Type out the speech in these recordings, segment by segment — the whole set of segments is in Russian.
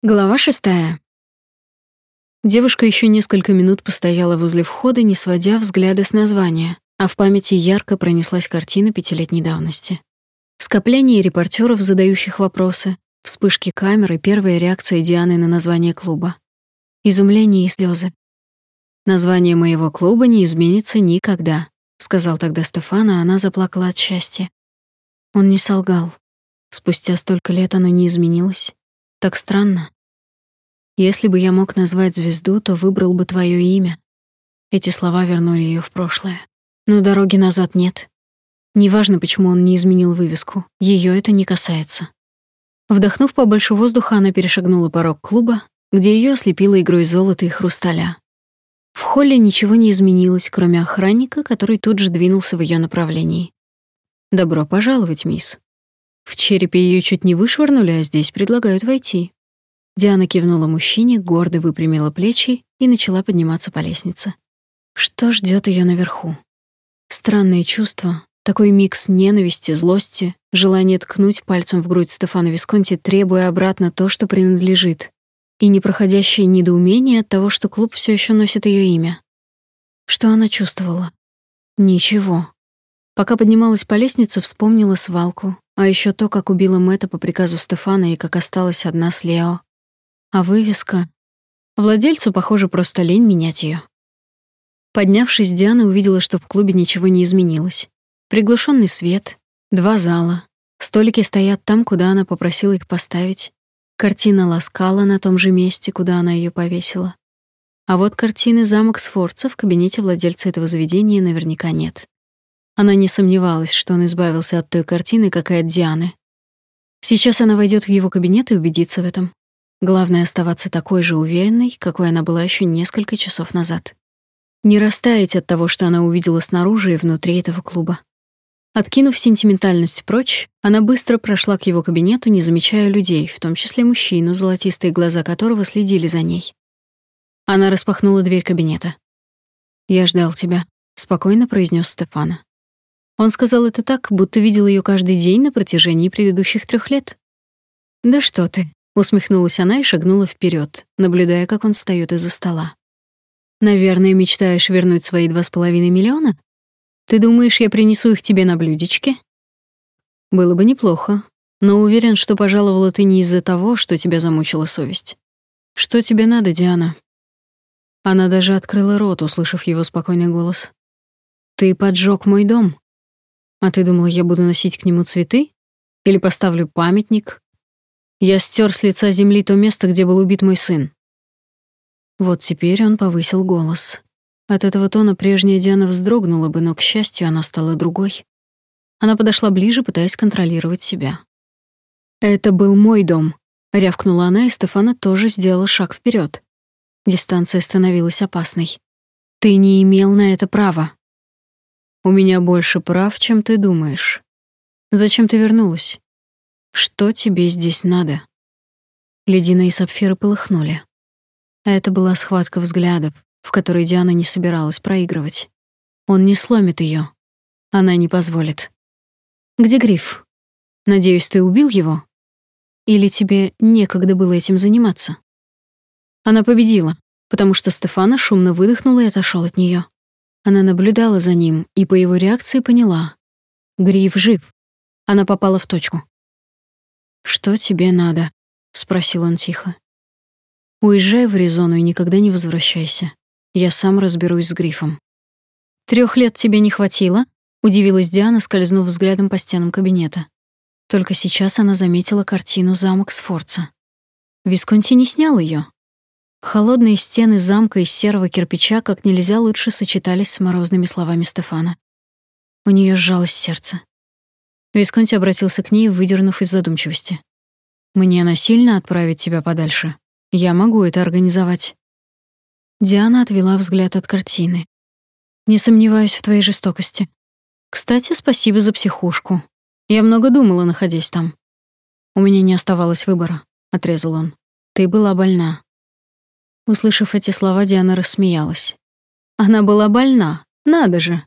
Глава шестая. Девушка еще несколько минут постояла возле входа, не сводя взгляда с названия, а в памяти ярко пронеслась картина пятилетней давности. Скопление репортеров, задающих вопросы, вспышки камеры, первая реакция Дианы на название клуба. Изумление и слезы. «Название моего клуба не изменится никогда», — сказал тогда Стефан, а она заплакала от счастья. Он не солгал. Спустя столько лет оно не изменилось. Так странно. Если бы я мог назвать звезду, то выбрал бы твое имя. Эти слова вернули ее в прошлое. Но дороги назад нет. Неважно, почему он не изменил вывеску, ее это не касается. Вдохнув побольше воздуха, она перешагнула порог клуба, где ее ослепило игрой золота и хрусталя. В холле ничего не изменилось, кроме охранника, который тут же двинулся в ее направлении. «Добро пожаловать, мисс», в черепе ее чуть не вышвырнули, а здесь предлагают войти. Диана кивнула мужчине, гордо выпрямила плечи и начала подниматься по лестнице. Что ждет ее наверху? Странное чувство, такой микс ненависти, злости, желание ткнуть пальцем в грудь Стефана Висконти, требуя обратно то, что принадлежит, и непроходящее недоумение от того, что клуб все еще носит ее имя. Что она чувствовала? Ничего. Пока поднималась по лестнице, вспомнила свалку, а еще то, как убила Мэтта по приказу Стефана и как осталась одна с Лео. А вывеска... Владельцу, похоже, просто лень менять ее. Поднявшись, Диана увидела, что в клубе ничего не изменилось. Приглушенный свет, два зала, столики стоят там, куда она попросила их поставить. Картина Ласкала на том же месте, куда она ее повесила. А вот картины замок Сфорца в кабинете владельца этого заведения наверняка нет. Она не сомневалась, что он избавился от той картины, как и от Дианы. Сейчас она войдет в его кабинет и убедится в этом. Главное оставаться такой же уверенной, какой она была еще несколько часов назад. Не растаять от того, что она увидела снаружи и внутри этого клуба. Откинув сентиментальность прочь, она быстро прошла к его кабинету, не замечая людей, в том числе мужчину, золотистые глаза которого следили за ней. Она распахнула дверь кабинета. «Я ждал тебя», — спокойно произнес Стефана. Он сказал это так, будто видел ее каждый день на протяжении предыдущих трех лет. «Да что ты», — усмехнулась она и шагнула вперед, наблюдая, как он встает из-за стола. «Наверное, мечтаешь вернуть свои два с половиной миллиона? Ты думаешь, я принесу их тебе на блюдечке?» «Было бы неплохо, но уверен, что пожаловала ты не из-за того, что тебя замучила совесть. Что тебе надо, Диана?» Она даже открыла рот, услышав его спокойный голос. «Ты поджег мой дом. А ты думала, я буду носить к нему цветы? Или поставлю памятник? Я стер с лица земли то место, где был убит мой сын. Вот теперь он повысил голос. От этого тона прежняя Диана вздрогнула бы, но, к счастью, она стала другой. Она подошла ближе, пытаясь контролировать себя. «Это был мой дом», — рявкнула она, и Стефана тоже сделала шаг вперед. Дистанция становилась опасной. «Ты не имел на это права». У меня больше прав, чем ты думаешь. Зачем ты вернулась? Что тебе здесь надо? Ледина и сапфиры полыхнули. Это была схватка взглядов, в которой Диана не собиралась проигрывать. Он не сломит ее. Она не позволит. Где Гриф? Надеюсь, ты убил его? Или тебе некогда было этим заниматься? Она победила, потому что Стефана шумно выдохнула и отошел от нее. Она наблюдала за ним и по его реакции поняла. Гриф жив. Она попала в точку. «Что тебе надо?» — спросил он тихо. «Уезжай в Аризону и никогда не возвращайся. Я сам разберусь с Грифом». Трех лет тебе не хватило?» — удивилась Диана, скользнув взглядом по стенам кабинета. Только сейчас она заметила картину замок Сфорца. Висконти не снял ее. Холодные стены замка из серого кирпича как нельзя лучше сочетались с морозными словами Стефана. У нее сжалось сердце. Висконти обратился к ней, выдернув из задумчивости. «Мне насильно отправить тебя подальше? Я могу это организовать». Диана отвела взгляд от картины. «Не сомневаюсь в твоей жестокости. Кстати, спасибо за психушку. Я много думала, находясь там. У меня не оставалось выбора», — отрезал он. «Ты была больна. Услышав эти слова, Диана рассмеялась. Она была больна, надо же.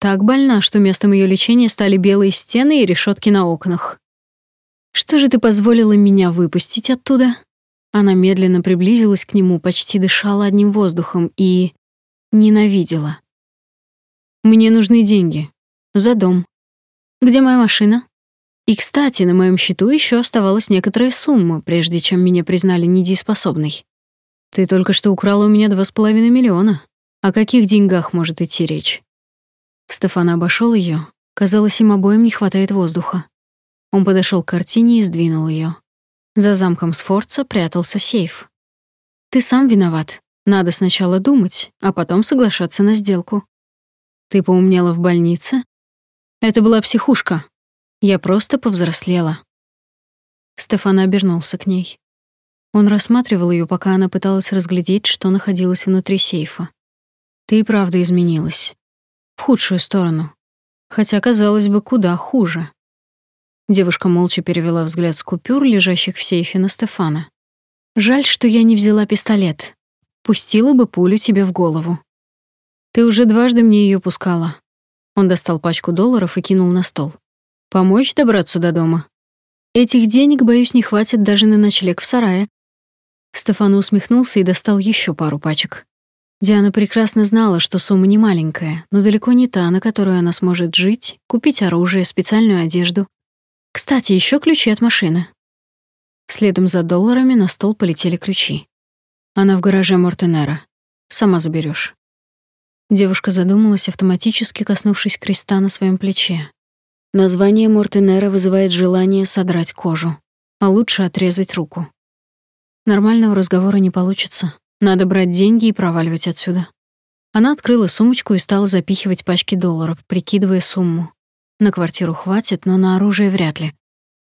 Так больна, что местом ее лечения стали белые стены и решетки на окнах. Что же ты позволила меня выпустить оттуда? Она медленно приблизилась к нему, почти дышала одним воздухом и... ненавидела. «Мне нужны деньги. За дом. Где моя машина?» И, кстати, на моем счету еще оставалась некоторая сумма, прежде чем меня признали недееспособной. Ты только что украла у меня два с половиной миллиона. О каких деньгах может идти речь? Стефан обошел ее. Казалось, им обоим не хватает воздуха. Он подошел к картине и сдвинул ее. За замком Сфорца прятался сейф. Ты сам виноват. Надо сначала думать, а потом соглашаться на сделку. Ты поумнела в больнице? Это была психушка, я просто повзрослела. Стефан обернулся к ней. Он рассматривал ее, пока она пыталась разглядеть, что находилось внутри сейфа. Ты и правда изменилась. В худшую сторону. Хотя, казалось бы, куда хуже. Девушка молча перевела взгляд с купюр, лежащих в сейфе на Стефана. «Жаль, что я не взяла пистолет. Пустила бы пулю тебе в голову. Ты уже дважды мне ее пускала». Он достал пачку долларов и кинул на стол. Помочь добраться до дома? Этих денег, боюсь, не хватит даже на ночлег в сарае. Стефан усмехнулся и достал еще пару пачек. Диана прекрасно знала, что сумма не маленькая, но далеко не та, на которую она сможет жить, купить оружие, специальную одежду. Кстати, еще ключи от машины. Следом за долларами на стол полетели ключи. Она в гараже Мортенера. Сама заберешь. Девушка задумалась, автоматически коснувшись креста на своем плече. Название Мортенера вызывает желание содрать кожу, а лучше отрезать руку. Нормального разговора не получится. Надо брать деньги и проваливать отсюда. Она открыла сумочку и стала запихивать пачки долларов, прикидывая сумму. На квартиру хватит, но на оружие вряд ли.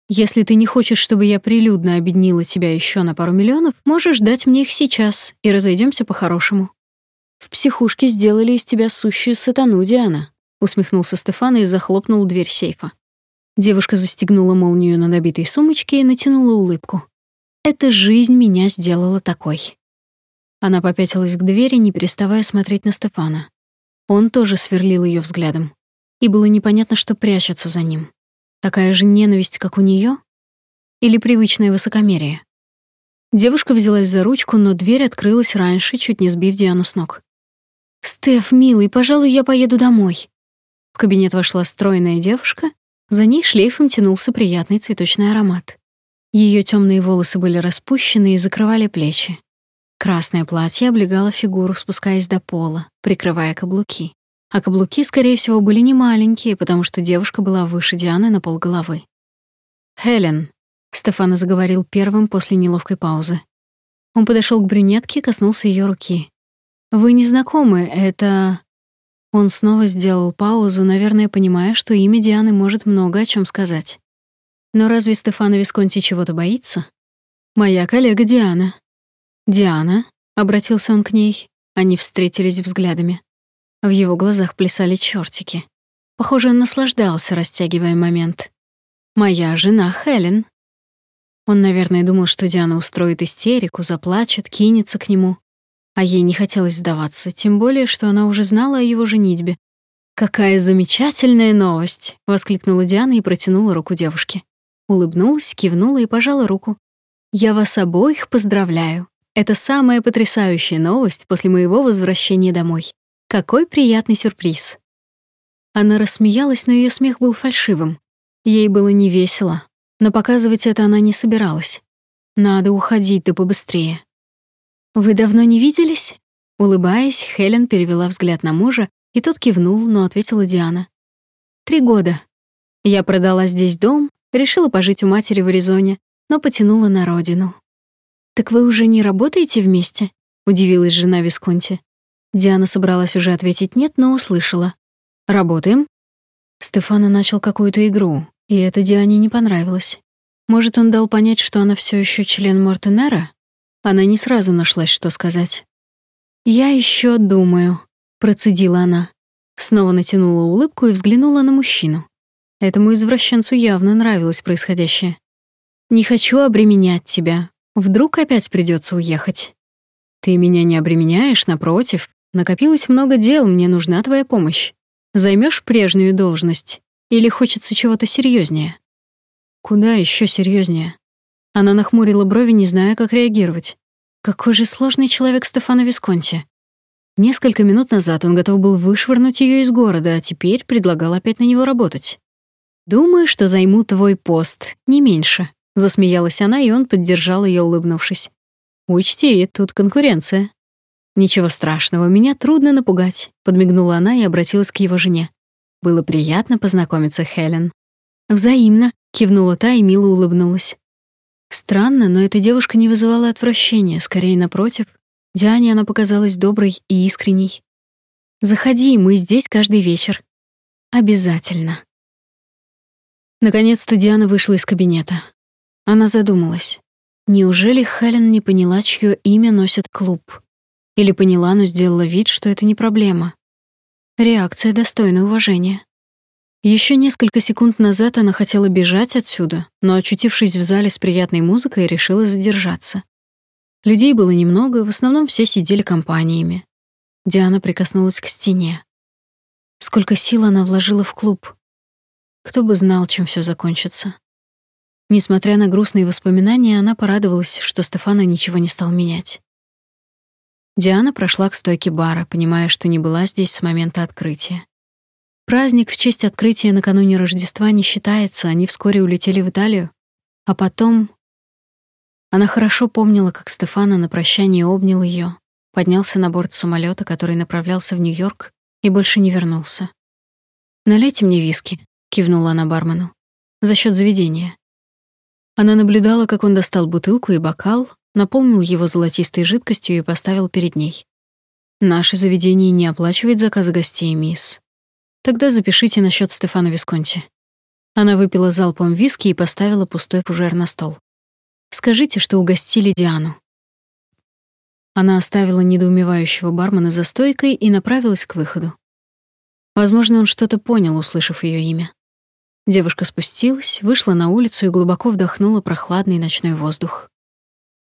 Если ты не хочешь, чтобы я прилюдно обеднила тебя еще на пару миллионов, можешь дать мне их сейчас, и разойдемся по-хорошему. В психушке сделали из тебя сущую сатану, Диана усмехнулся Стефан и захлопнул дверь сейфа. Девушка застегнула молнию на добитой сумочке и натянула улыбку. Эта жизнь меня сделала такой. Она попятилась к двери, не переставая смотреть на Стефана. Он тоже сверлил ее взглядом, и было непонятно, что прячется за ним. Такая же ненависть, как у нее, или привычное высокомерие. Девушка взялась за ручку, но дверь открылась раньше, чуть не сбив Диану с ног. «Стеф, милый, пожалуй, я поеду домой», в кабинет вошла стройная девушка, за ней шлейфом тянулся приятный цветочный аромат. Ее темные волосы были распущены и закрывали плечи. Красное платье облегало фигуру, спускаясь до пола, прикрывая каблуки. А каблуки, скорее всего, были не маленькие, потому что девушка была выше Дианы на полголовы. «Хелен», — Стефана заговорил первым после неловкой паузы. Он подошел к брюнетке коснулся ее руки. «Вы не знакомы, это...» Он снова сделал паузу, наверное, понимая, что имя Дианы может много о чем сказать. Но разве Стефано Висконти чего-то боится? Моя коллега Диана. Диана, обратился он к ней. Они встретились взглядами. В его глазах плясали чертики. Похоже, он наслаждался, растягивая момент. Моя жена Хелен. Он, наверное, думал, что Диана устроит истерику, заплачет, кинется к нему. А ей не хотелось сдаваться, тем более, что она уже знала о его женитьбе. «Какая замечательная новость!» — воскликнула Диана и протянула руку девушке. Улыбнулась, кивнула и пожала руку. «Я вас обоих поздравляю. Это самая потрясающая новость после моего возвращения домой. Какой приятный сюрприз!» Она рассмеялась, но ее смех был фальшивым. Ей было невесело, но показывать это она не собиралась. Надо уходить да побыстрее. «Вы давно не виделись?» Улыбаясь, Хелен перевела взгляд на мужа, и тот кивнул, но ответила Диана. «Три года. Я продала здесь дом, решила пожить у матери в Аризоне, но потянула на родину». «Так вы уже не работаете вместе?» — удивилась жена Висконти. Диана собралась уже ответить «нет», но услышала. «Работаем?» Стефана начал какую-то игру, и это Диане не понравилось. Может, он дал понять, что она все еще член Мортенера? Она не сразу нашлась, что сказать. «Я еще думаю», — процедила она. Снова натянула улыбку и взглянула на мужчину. Этому извращенцу явно нравилось происходящее. «Не хочу обременять тебя. Вдруг опять придется уехать». «Ты меня не обременяешь, напротив. Накопилось много дел, мне нужна твоя помощь. Займешь прежнюю должность? Или хочется чего-то серьезнее? «Куда еще серьезнее? Она нахмурила брови, не зная, как реагировать. Какой же сложный человек Стефано Висконти. Несколько минут назад он готов был вышвырнуть ее из города, а теперь предлагал опять на него работать. «Думаю, что займу твой пост, не меньше», — засмеялась она, и он поддержал ее, улыбнувшись. «Учти, тут конкуренция». «Ничего страшного, меня трудно напугать», — подмигнула она и обратилась к его жене. «Было приятно познакомиться, Хелен». «Взаимно», — кивнула та и мило улыбнулась. Странно, но эта девушка не вызывала отвращения, скорее напротив. Диане она показалась доброй и искренней. «Заходи, мы здесь каждый вечер». «Обязательно». Наконец-то Диана вышла из кабинета. Она задумалась. Неужели Хелен не поняла, чье имя носит клуб? Или поняла, но сделала вид, что это не проблема? Реакция достойна уважения. Еще несколько секунд назад она хотела бежать отсюда, но, очутившись в зале с приятной музыкой, решила задержаться. Людей было немного, в основном все сидели компаниями. Диана прикоснулась к стене. Сколько сил она вложила в клуб. Кто бы знал, чем все закончится. Несмотря на грустные воспоминания, она порадовалась, что Стефана ничего не стал менять. Диана прошла к стойке бара, понимая, что не была здесь с момента открытия. Праздник в честь открытия накануне Рождества не считается, они вскоре улетели в Италию. А потом... Она хорошо помнила, как Стефана на прощание обнял ее, поднялся на борт самолета, который направлялся в Нью-Йорк, и больше не вернулся. «Налейте мне виски», кивнула она бармену. За счет заведения. Она наблюдала, как он достал бутылку и бокал, наполнил его золотистой жидкостью и поставил перед ней. Наше заведение не оплачивает заказы гостей, мисс. Тогда запишите на счет Стефана Висконти. Она выпила залпом виски и поставила пустой фужер на стол. Скажите, что угостили Диану. Она оставила недоумевающего бармена за стойкой и направилась к выходу. Возможно, он что-то понял, услышав ее имя. Девушка спустилась, вышла на улицу и глубоко вдохнула прохладный ночной воздух.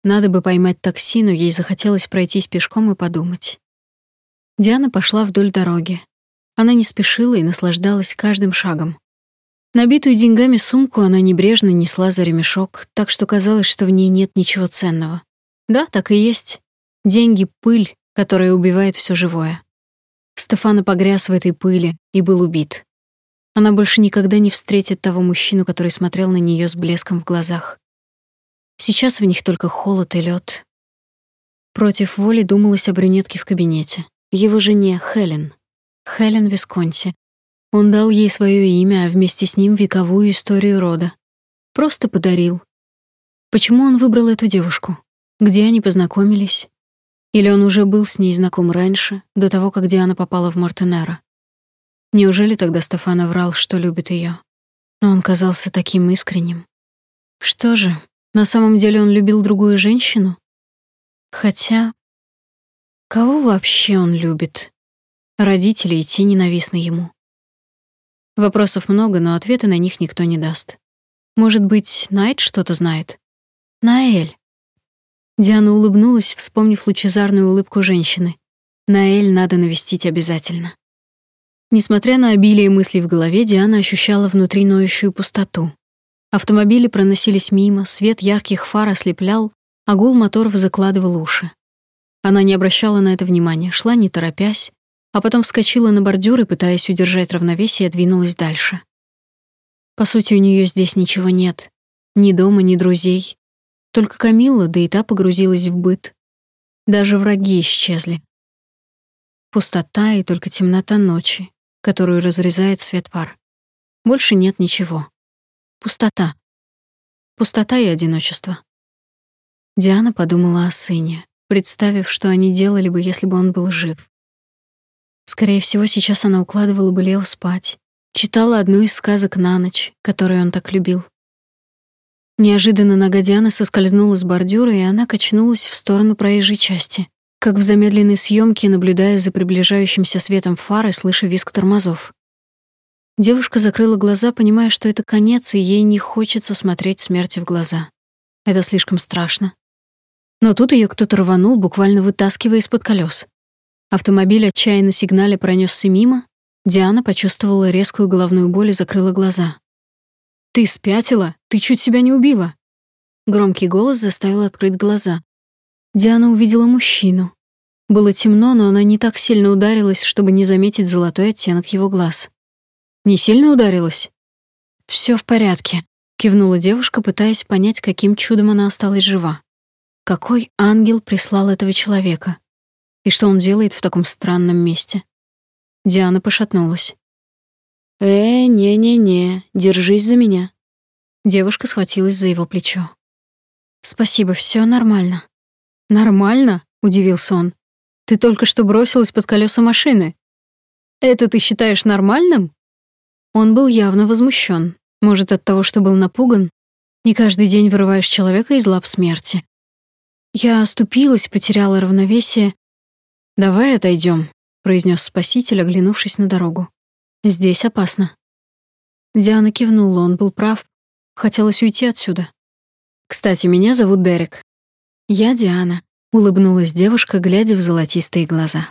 Надо бы поймать такси, но ей захотелось пройтись пешком и подумать. Диана пошла вдоль дороги. Она не спешила и наслаждалась каждым шагом. Набитую деньгами сумку она небрежно несла за ремешок, так что казалось, что в ней нет ничего ценного. Да, так и есть. Деньги — пыль, которая убивает все живое. Стефана погряз в этой пыли и был убит. Она больше никогда не встретит того мужчину, который смотрел на нее с блеском в глазах. Сейчас в них только холод и лед. Против воли думалось о брюнетке в кабинете, его жене Хелен. Хелен Висконти. Он дал ей свое имя, а вместе с ним вековую историю рода. Просто подарил. Почему он выбрал эту девушку? Где они познакомились? Или он уже был с ней знаком раньше, до того, как Диана попала в Мортенера? Неужели тогда Стефана врал, что любит ее? Но он казался таким искренним. Что же, на самом деле он любил другую женщину? Хотя... Кого вообще он любит? Родители те ненавистны ему. Вопросов много, но ответа на них никто не даст. Может быть, Найт что-то знает? Наэль. Диана улыбнулась, вспомнив лучезарную улыбку женщины. Наэль надо навестить обязательно. Несмотря на обилие мыслей в голове, Диана ощущала внутри ноющую пустоту. Автомобили проносились мимо, свет ярких фар ослеплял, а гул моторов закладывал уши. Она не обращала на это внимания, шла не торопясь, а потом вскочила на бордюр и, пытаясь удержать равновесие, двинулась дальше. По сути, у нее здесь ничего нет. Ни дома, ни друзей. Только Камилла, да и та погрузилась в быт. Даже враги исчезли. Пустота и только темнота ночи, которую разрезает свет пар. Больше нет ничего. Пустота. Пустота и одиночество. Диана подумала о сыне, представив, что они делали бы, если бы он был жив. Скорее всего, сейчас она укладывала бы Лео спать, читала одну из сказок на ночь, которую он так любил. Неожиданно нога Дианы соскользнула с бордюра, и она качнулась в сторону проезжей части как в замедленной съемке, наблюдая за приближающимся светом фары, слыша визг тормозов. Девушка закрыла глаза, понимая, что это конец, и ей не хочется смотреть смерти в глаза. Это слишком страшно. Но тут ее кто-то рванул, буквально вытаскивая из-под колес. Автомобиль отчаянно сигналя пронесся мимо. Диана почувствовала резкую головную боль и закрыла глаза. «Ты спятила? Ты чуть себя не убила!» Громкий голос заставил открыть глаза. Диана увидела мужчину. Было темно, но она не так сильно ударилась, чтобы не заметить золотой оттенок его глаз. Не сильно ударилась? Все в порядке, кивнула девушка, пытаясь понять, каким чудом она осталась жива. Какой ангел прислал этого человека? И что он делает в таком странном месте? Диана пошатнулась. «Э, не-не-не, держись за меня». Девушка схватилась за его плечо. «Спасибо, все нормально». «Нормально?» — удивился он. «Ты только что бросилась под колеса машины. Это ты считаешь нормальным?» Он был явно возмущен. Может, от того, что был напуган? Не каждый день вырываешь человека из лап смерти. Я оступилась, потеряла равновесие. «Давай отойдем», — произнес спаситель, оглянувшись на дорогу. Здесь опасно. Диана кивнула, он был прав. Хотелось уйти отсюда. Кстати, меня зовут Дерек. Я Диана, улыбнулась девушка, глядя в золотистые глаза.